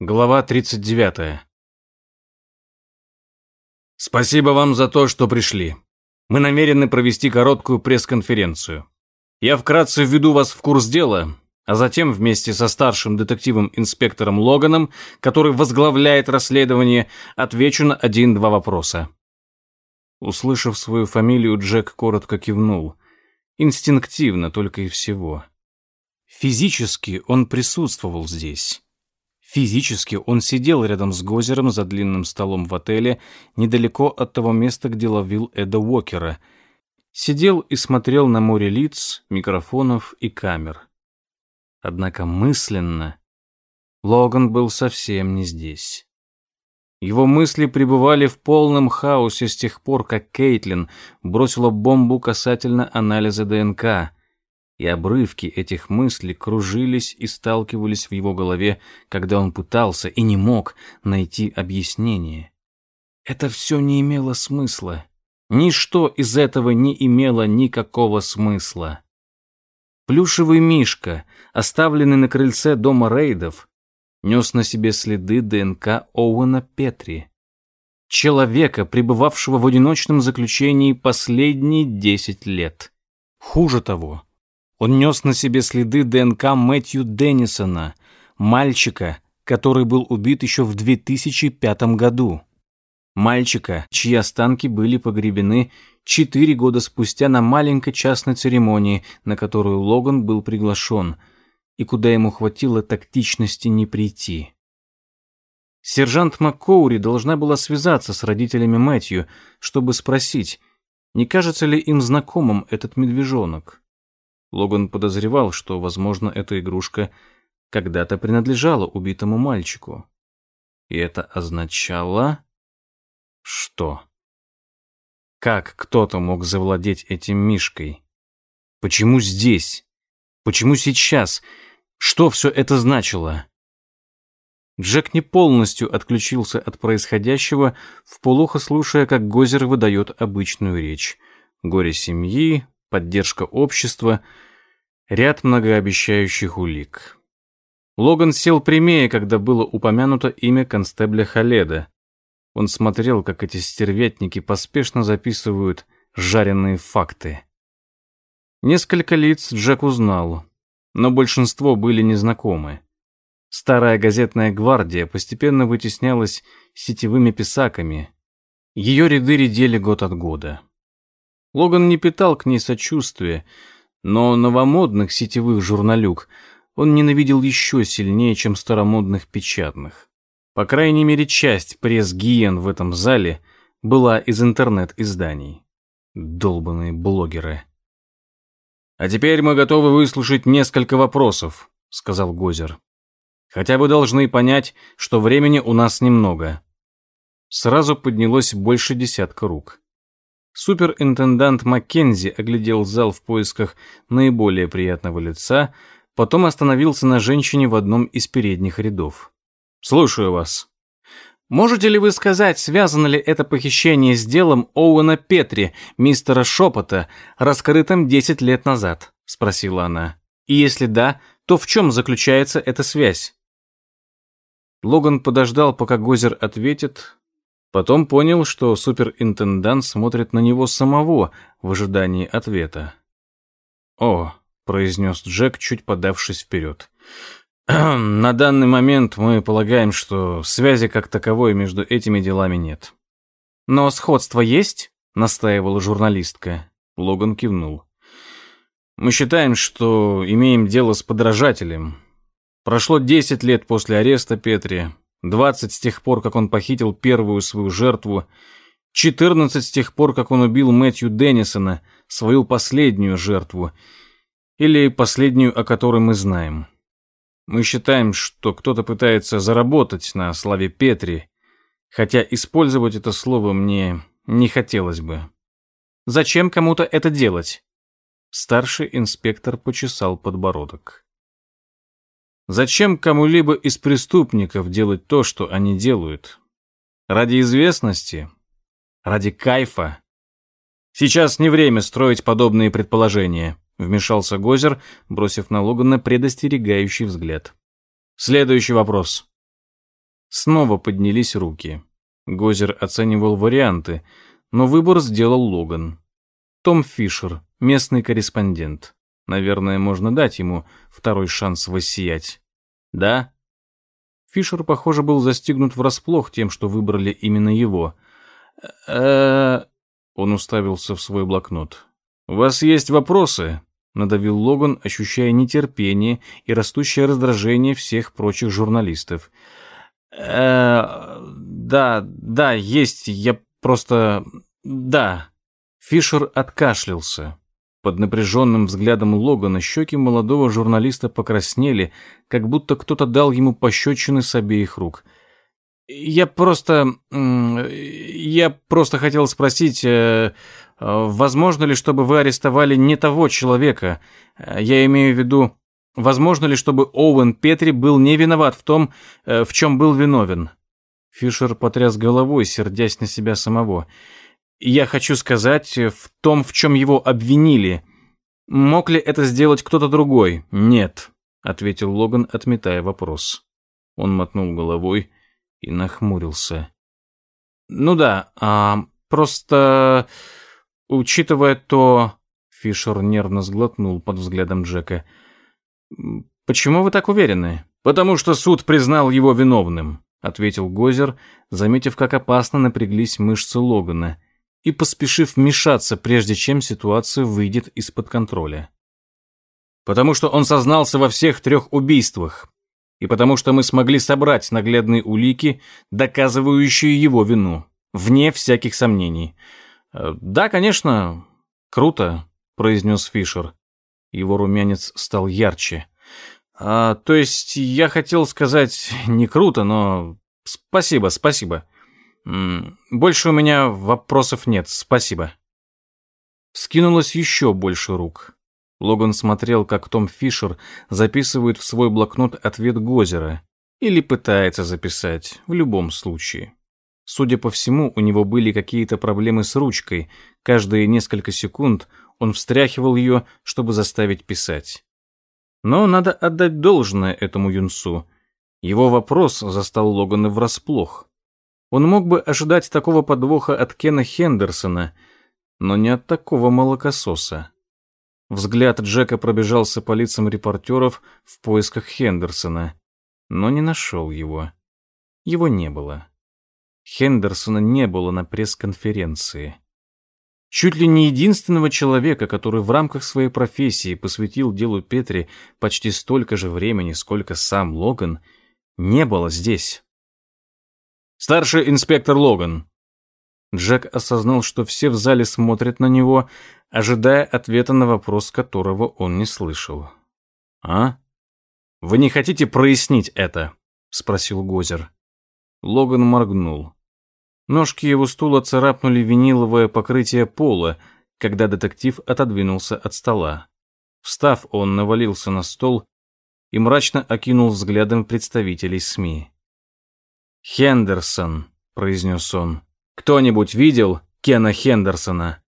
Глава 39. Спасибо вам за то, что пришли. Мы намерены провести короткую пресс-конференцию. Я вкратце введу вас в курс дела, а затем вместе со старшим детективом-инспектором Логаном, который возглавляет расследование, отвечу на один-два вопроса. Услышав свою фамилию, Джек коротко кивнул. Инстинктивно только и всего. Физически он присутствовал здесь. Физически он сидел рядом с Гозером за длинным столом в отеле, недалеко от того места, где ловил Эда Уокера. Сидел и смотрел на море лиц, микрофонов и камер. Однако мысленно Логан был совсем не здесь. Его мысли пребывали в полном хаосе с тех пор, как Кейтлин бросила бомбу касательно анализа ДНК — и обрывки этих мыслей кружились и сталкивались в его голове, когда он пытался и не мог найти объяснение. Это все не имело смысла. Ничто из этого не имело никакого смысла. Плюшевый мишка, оставленный на крыльце дома рейдов, нес на себе следы ДНК Оуэна Петри. Человека, пребывавшего в одиночном заключении последние десять лет. Хуже того, он нес на себе следы ДНК Мэтью Деннисона, мальчика, который был убит еще в 2005 году. Мальчика, чьи останки были погребены четыре года спустя на маленькой частной церемонии, на которую Логан был приглашен, и куда ему хватило тактичности не прийти. Сержант МакКоури должна была связаться с родителями Мэтью, чтобы спросить, не кажется ли им знакомым этот медвежонок. Логан подозревал, что, возможно, эта игрушка когда-то принадлежала убитому мальчику. И это означало... Что? Как кто-то мог завладеть этим мишкой? Почему здесь? Почему сейчас? Что все это значило? Джек не полностью отключился от происходящего, вполуха слушая, как Гозер выдает обычную речь. Горе семьи, поддержка общества, ряд многообещающих улик. Логан сел прямее, когда было упомянуто имя констебля Халеда. Он смотрел, как эти стервятники поспешно записывают жареные факты. Несколько лиц Джек узнал, но большинство были незнакомы. Старая газетная гвардия постепенно вытеснялась сетевыми писаками. Ее ряды редели год от года. Логан не питал к ней сочувствия, но новомодных сетевых журналюк он ненавидел еще сильнее, чем старомодных печатных. По крайней мере, часть пресс-гиен в этом зале была из интернет-изданий. Долбаные блогеры. «А теперь мы готовы выслушать несколько вопросов», — сказал Гозер. «Хотя вы должны понять, что времени у нас немного». Сразу поднялось больше десятка рук. Суперинтендант Маккензи оглядел зал в поисках наиболее приятного лица, потом остановился на женщине в одном из передних рядов. «Слушаю вас». «Можете ли вы сказать, связано ли это похищение с делом Оуэна Петри, мистера Шепота, раскрытым 10 лет назад?» — спросила она. «И если да, то в чем заключается эта связь?» Логан подождал, пока Гозер ответит, Потом понял, что суперинтендант смотрит на него самого в ожидании ответа. «О», — произнес Джек, чуть подавшись вперед. «На данный момент мы полагаем, что связи как таковой между этими делами нет». «Но сходство есть?» — настаивала журналистка. Логан кивнул. «Мы считаем, что имеем дело с подражателем. Прошло десять лет после ареста Петри, Двадцать с тех пор, как он похитил первую свою жертву, четырнадцать с тех пор, как он убил Мэтью Деннисона, свою последнюю жертву, или последнюю, о которой мы знаем. Мы считаем, что кто-то пытается заработать на славе Петри, хотя использовать это слово мне не хотелось бы. Зачем кому-то это делать? Старший инспектор почесал подбородок. Зачем кому-либо из преступников делать то, что они делают? Ради известности? Ради кайфа? Сейчас не время строить подобные предположения, вмешался Гозер, бросив на Логана предостерегающий взгляд. Следующий вопрос. Снова поднялись руки. Гозер оценивал варианты, но выбор сделал Логан. Том Фишер, местный корреспондент. Наверное, можно дать ему второй шанс воссиять. Да? Фишер, похоже, был застигнут врасплох тем, что выбрали именно его. э Он уставился в свой блокнот. «У вас есть вопросы?» — надавил Логан, ощущая нетерпение и растущее раздражение всех прочих журналистов. э Да, да, есть, я просто... Да». Фишер откашлялся. Под напряженным взглядом Логана щеки молодого журналиста покраснели, как будто кто-то дал ему пощечины с обеих рук. «Я просто... я просто хотел спросить, э, возможно ли, чтобы вы арестовали не того человека? Я имею в виду, возможно ли, чтобы Оуэн Петри был не виноват в том, э, в чем был виновен?» Фишер потряс головой, сердясь на себя самого. Я хочу сказать, в том, в чем его обвинили. Мог ли это сделать кто-то другой? Нет, ответил Логан, отметая вопрос. Он мотнул головой и нахмурился. Ну да, а просто учитывая то, Фишер нервно сглотнул под взглядом Джека. Почему вы так уверены? Потому что суд признал его виновным, ответил Гозер, заметив, как опасно напряглись мышцы Логана и поспешив вмешаться, прежде чем ситуация выйдет из-под контроля. Потому что он сознался во всех трех убийствах, и потому что мы смогли собрать наглядные улики, доказывающие его вину, вне всяких сомнений. Э, «Да, конечно, круто», — произнес Фишер. Его румянец стал ярче. А, «То есть я хотел сказать не круто, но спасибо, спасибо. Больше у меня вопросов нет, спасибо. Скинулось еще больше рук. Логан смотрел, как Том Фишер записывает в свой блокнот ответ Гозера. Или пытается записать, в любом случае. Судя по всему, у него были какие-то проблемы с ручкой. Каждые несколько секунд он встряхивал ее, чтобы заставить писать. Но надо отдать должное этому юнцу. Его вопрос застал Логана врасплох. Он мог бы ожидать такого подвоха от Кена Хендерсона, но не от такого молокососа. Взгляд Джека пробежался по лицам репортеров в поисках Хендерсона, но не нашел его. Его не было. Хендерсона не было на пресс-конференции. Чуть ли не единственного человека, который в рамках своей профессии посвятил делу Петри почти столько же времени, сколько сам Логан, не было здесь. Старший инспектор Логан». Джек осознал, что все в зале смотрят на него, ожидая ответа на вопрос, которого он не слышал. «А? Вы не хотите прояснить это?» — спросил Гозер. Логан моргнул. Ножки его стула царапнули виниловое покрытие пола, когда детектив отодвинулся от стола. Встав, он навалился на стол и мрачно окинул взглядом представителей СМИ. «Хендерсон», — произнес он. «Кто-нибудь видел Кена Хендерсона?»